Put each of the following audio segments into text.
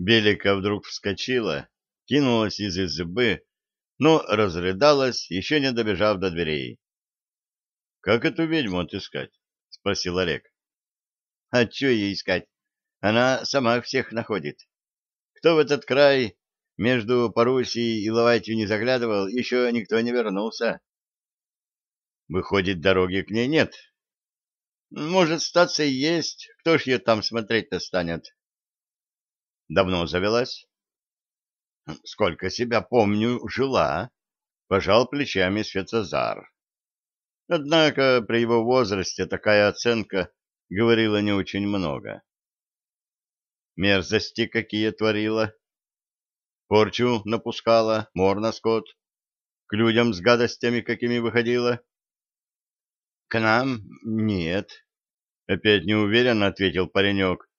Белика вдруг вскочила, кинулась из избы, но разрыдалась, еще не добежав до дверей. — Как эту ведьму отыскать? — спросил Олег. — А что ей искать? Она сама всех находит. Кто в этот край между Парусией и Лавайтью не заглядывал, еще никто не вернулся. Выходит, дороги к ней нет. Может, статься и есть. Кто ж ее там смотреть-то станет? Давно завелась? Сколько себя помню, жила. Пожал плечами Светозар. Однако при его возрасте такая оценка говорила не очень много. Мерзости какие творила. Порчу напускала, мор на скот. К людям с гадостями какими выходила. К нам нет. Опять неуверенно ответил паренек.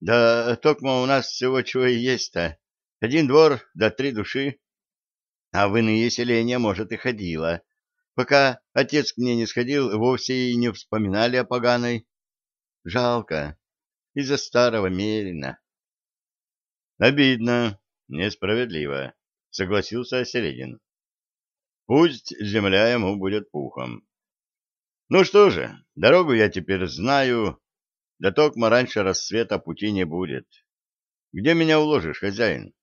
Да только у нас всего чего и есть-то. Один двор, да три души. А в иные селения, может, и ходила. Пока отец к ней не сходил, вовсе и не вспоминали о поганой. Жалко. Из-за старого Мерина. Обидно, несправедливо, согласился Середин. Пусть земля ему будет пухом. Ну что же, дорогу я теперь знаю, да токма раньше рассвета пути не будет. Где меня уложишь, хозяин?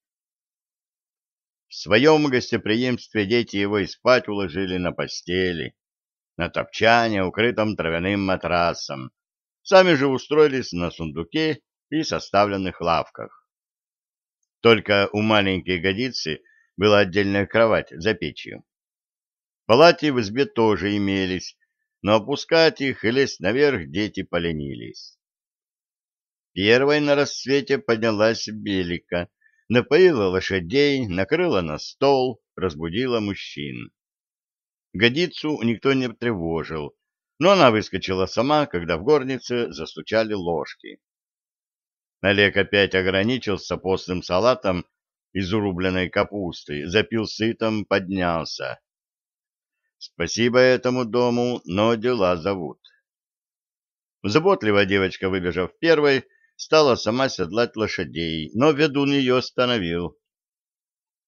В своем гостеприимстве дети его и спать уложили на постели, на топчане, укрытом травяным матрасом. Сами же устроились на сундуке и составленных лавках. Только у маленькой годицы была отдельная кровать за печью. Палати в избе тоже имелись, но опускать их и лезть наверх дети поленились. Первой на рассвете поднялась Белика, напоила лошадей, накрыла на стол, разбудила мужчин. Годицу никто не тревожил, но она выскочила сама, когда в горнице застучали ложки. Олег опять ограничился постным салатом из урубленной капусты, запил сытом, поднялся. Спасибо этому дому, но дела зовут. Заботливая девочка, выбежав первой, стала сама седлать лошадей, но ведун ее остановил.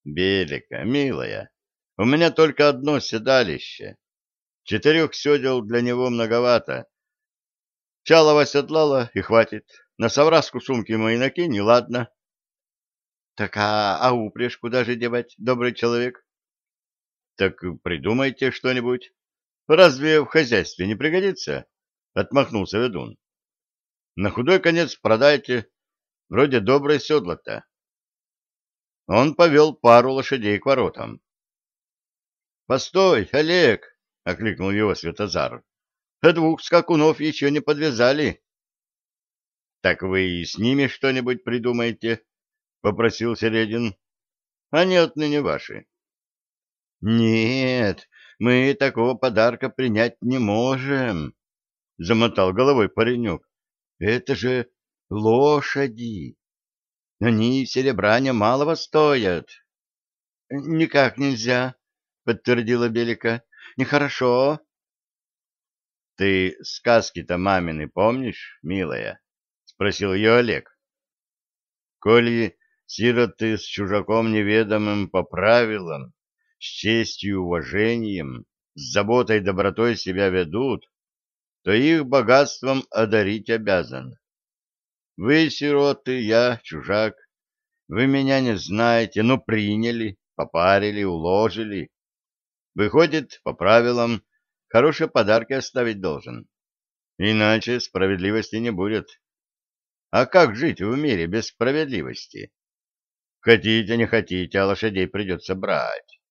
«Белика, милая, у меня только одно седалище. Четырех седел для него многовато. Чалова седлала, и хватит. На совраску сумки мои накинь, ладно». «Так а, а упряжь куда же девать, добрый человек?» Так придумайте что-нибудь. Разве в хозяйстве не пригодится? Отмахнулся ведун. На худой конец продайте. Вроде доброе седло-то. Он повел пару лошадей к воротам. — Постой, Олег! — окликнул его Светозар. — Двух скакунов еще не подвязали. — Так вы и с ними что-нибудь придумаете? — попросил Середин. — Они отныне ваши. «Нет, мы такого подарка принять не можем», — замотал головой паренек. «Это же лошади. Они серебра немалого стоят». «Никак нельзя», — подтвердила Белика. «Нехорошо». «Ты сказки-то мамины помнишь, милая?» — спросил ее Олег. «Коли сироты с чужаком неведомым по правилам с честью и уважением, с заботой и добротой себя ведут, то их богатством одарить обязан. Вы, сироты, я, чужак, вы меня не знаете, но приняли, попарили, уложили. Выходит, по правилам, хорошие подарки оставить должен. Иначе справедливости не будет. А как жить в мире без справедливости? Хотите, не хотите, а лошадей придется брать.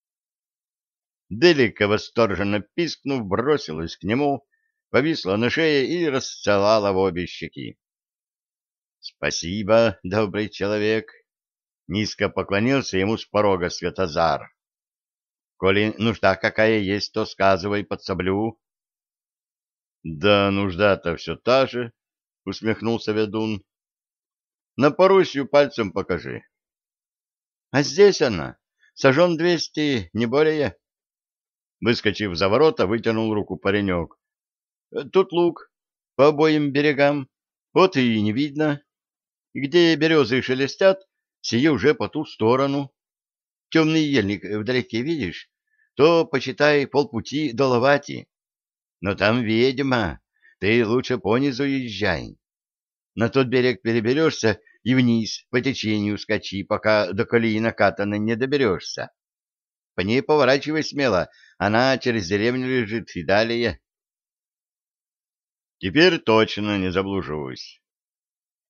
Делика, восторженно пискнув, бросилась к нему, повисла на шее и расцелала в обе щеки. — Спасибо, добрый человек! — низко поклонился ему с порога Светозар. — Коли нужда какая есть, то сказывай, подсоблю. — Да нужда-то все та же, — усмехнулся ведун. — На Парусью пальцем покажи. — А здесь она, сожжен двести, не более. Выскочив за ворота, вытянул руку паренек. — Тут луг, по обоим берегам. Вот и не видно. Где березы шелестят, сие уже по ту сторону. Темный ельник вдалеке видишь? То, почитай, полпути до Ловати. Но там ведьма, ты лучше понизу езжай. На тот берег переберешься и вниз по течению скачи, пока до колеи накатанной не доберешься. По ней поворачивай смело, она через деревню лежит и далее. Теперь точно не заблужусь.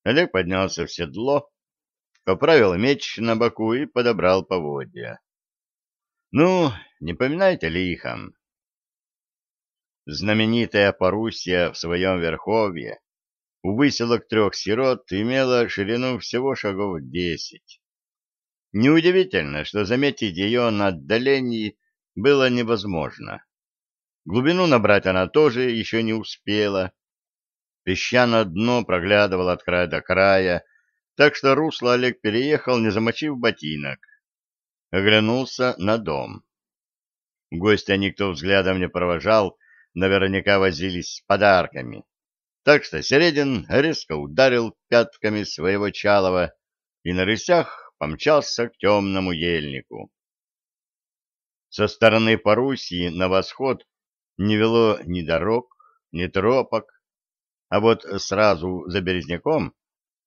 Олег поднялся в седло, поправил меч на боку и подобрал поводья. Ну, не поминайте лихом. Знаменитая Парусья в своем верховье у выселок трех сирот имела ширину всего шагов десять. Неудивительно, что заметить ее на отдалении было невозможно. Глубину набрать она тоже еще не успела. Песчаное дно проглядывало от края до края, так что русло Олег переехал, не замочив ботинок. Оглянулся на дом. Гостя никто взглядом не провожал, наверняка возились с подарками. Так что Середин резко ударил пятками своего чалова и на рысях помчался к темному ельнику. Со стороны Парусии на восход не вело ни дорог, ни тропок, а вот сразу за Березняком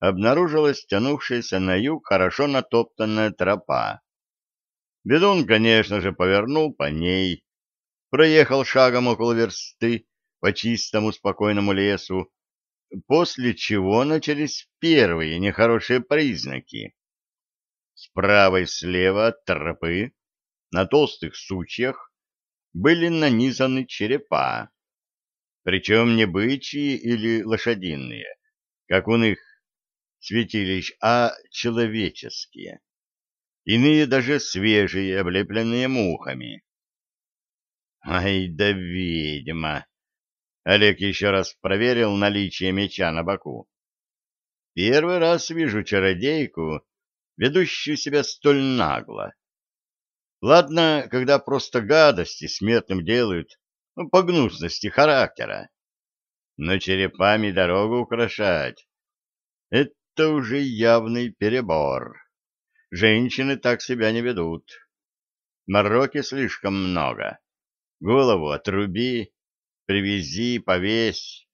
обнаружилась тянувшаяся на юг хорошо натоптанная тропа. Бедун, конечно же, повернул по ней, проехал шагом около версты по чистому спокойному лесу, после чего начались первые нехорошие признаки. Справа и слева от тропы на толстых сучьях были нанизаны черепа, причем не бычьи или лошадиные, как у них святилищ, а человеческие. Иные даже свежие, облепленные мухами. Ай да ведьма! Олег еще раз проверил наличие меча на боку. Первый раз вижу чародейку, ведущую себя столь нагло. Ладно, когда просто гадости смертным делают, ну, по гнусности характера. Но черепами дорогу украшать — это уже явный перебор. Женщины так себя не ведут. Мороки слишком много. Голову отруби, привези, повесь.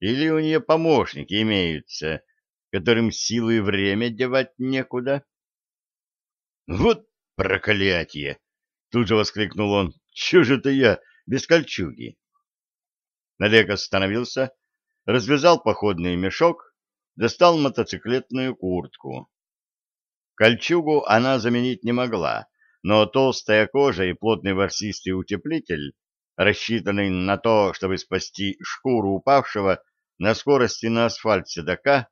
Или у нее помощники имеются, которым силу и время девать некуда. Вот проклятие! Тут же воскликнул он. Че же это я без кольчуги? Олег остановился, развязал походный мешок, достал мотоциклетную куртку. Кольчугу она заменить не могла, но толстая кожа и плотный ворсистый утеплитель, рассчитанный на то, чтобы спасти шкуру упавшего на скорости на асфальт седока,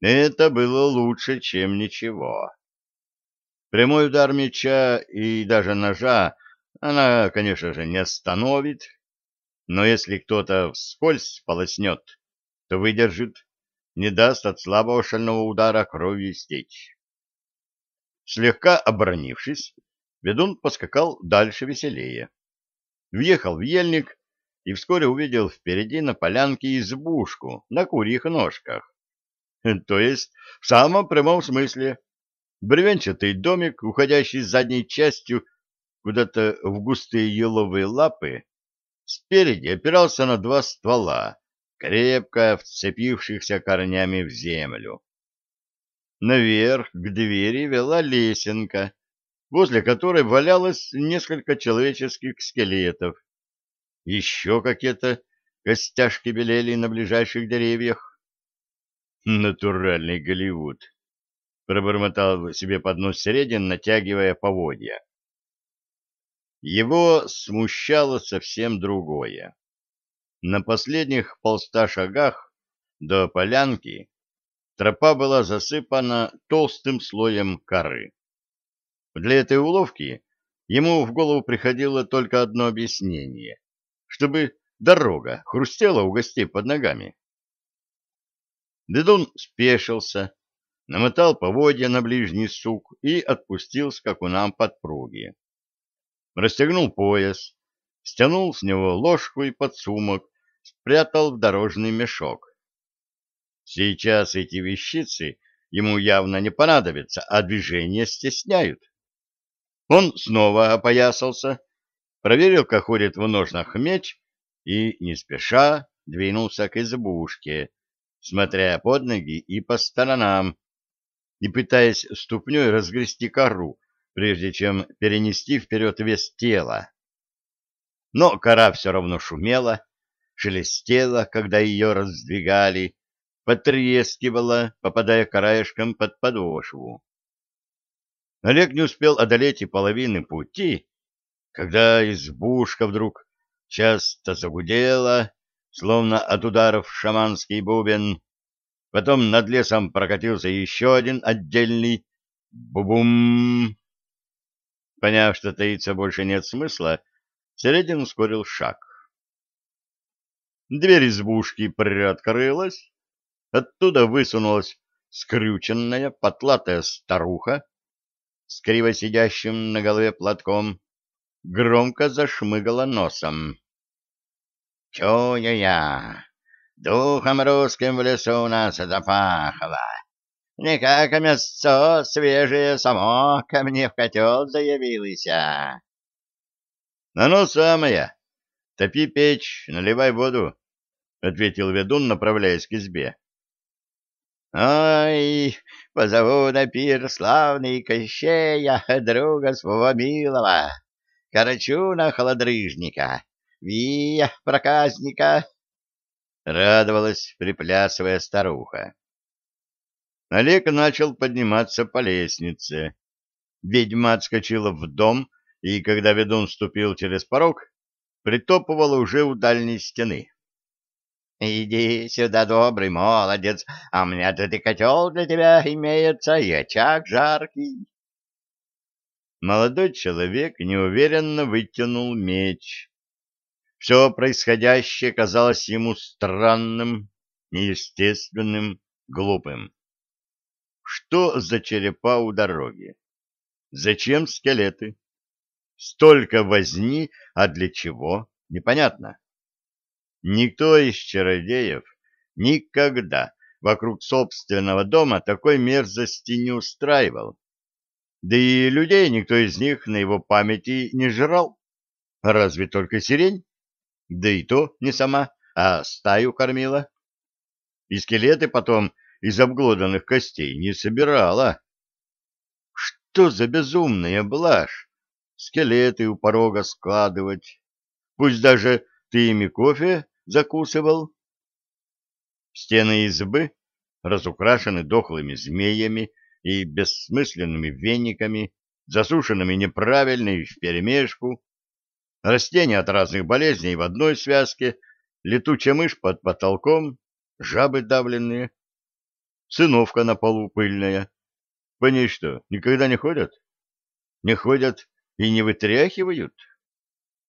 это было лучше, чем ничего. Прямой удар меча и даже ножа она, конечно же, не остановит, но если кто-то вскользь полоснет, то выдержит, не даст от слабого шального удара кровью стечь. Слегка оборонившись, ведун поскакал дальше веселее. Въехал в ельник и вскоре увидел впереди на полянке избушку на курьих ножках. То есть в самом прямом смысле. Бревенчатый домик, уходящий задней частью куда-то в густые еловые лапы, спереди опирался на два ствола, крепко вцепившихся корнями в землю. Наверх к двери вела лесенка, возле которой валялось несколько человеческих скелетов. Еще какие-то костяшки белели на ближайших деревьях. Натуральный Голливуд, пробормотал себе под нос Середин, натягивая поводья. Его смущало совсем другое. На последних полста шагах до полянки Тропа была засыпана толстым слоем коры. Для этой уловки ему в голову приходило только одно объяснение, чтобы дорога хрустела у гостей под ногами. Дедун спешился, намотал поводья на ближний сук и отпустил скакунам подпруги. Расстегнул пояс, стянул с него ложку и подсумок, спрятал в дорожный мешок. Сейчас эти вещицы ему явно не понадобятся, а движения стесняют. Он снова опоясался, проверил, как ходит в ножнах меч, и, не спеша, двинулся к избушке, смотря под ноги и по сторонам, и пытаясь ступней разгрести кору, прежде чем перенести вперед вес тела. Но кора все равно шумела, шелестела, когда ее раздвигали, потрескивала, попадая краешком под подошву. Олег не успел одолеть и половины пути, когда избушка вдруг часто загудела, словно от ударов шаманский бубен. Потом над лесом прокатился еще один отдельный бубум. Поняв, что таиться больше нет смысла, Середин ускорил шаг. Дверь избушки приоткрылась, оттуда высунулась скрюченная, потлатая старуха с криво сидящим на голове платком, громко зашмыгала носом. «Чую я, духом русским в лесу у нас запахло. Не как мясцо свежее само ко мне в котел заявилось. — Оно самое. Топи печь, наливай воду, — ответил ведун, направляясь к избе. — Ой, позову на пир славный Кощея, друга своего милого, Карачуна холодрыжника, Вия проказника, — радовалась, приплясывая старуха. Олег начал подниматься по лестнице. Ведьма отскочила в дом, и когда ведун ступил через порог, притопывала уже у дальней стены. — Иди сюда, добрый молодец, а у меня тут и котел для тебя имеется, и очаг жаркий. Молодой человек неуверенно вытянул меч. Все происходящее казалось ему странным, неестественным, глупым. Что за черепа у дороги? Зачем скелеты? Столько возни, а для чего? Непонятно. Никто из чародеев никогда вокруг собственного дома такой мерзости не устраивал. Да и людей никто из них на его памяти не жрал. Разве только сирень? Да и то не сама, а стаю кормила. И скелеты потом из обглоданных костей не собирала. Что за безумная блажь? скелеты у порога складывать. Пусть даже ты ими кофе закусывал. Стены избы разукрашены дохлыми змеями и бессмысленными вениками, засушенными неправильно и вперемешку, растения от разных болезней в одной связке, летучая мышь под потолком, жабы давленные, сыновка на полу пыльная. По ней что, никогда не ходят? Не ходят и не вытряхивают?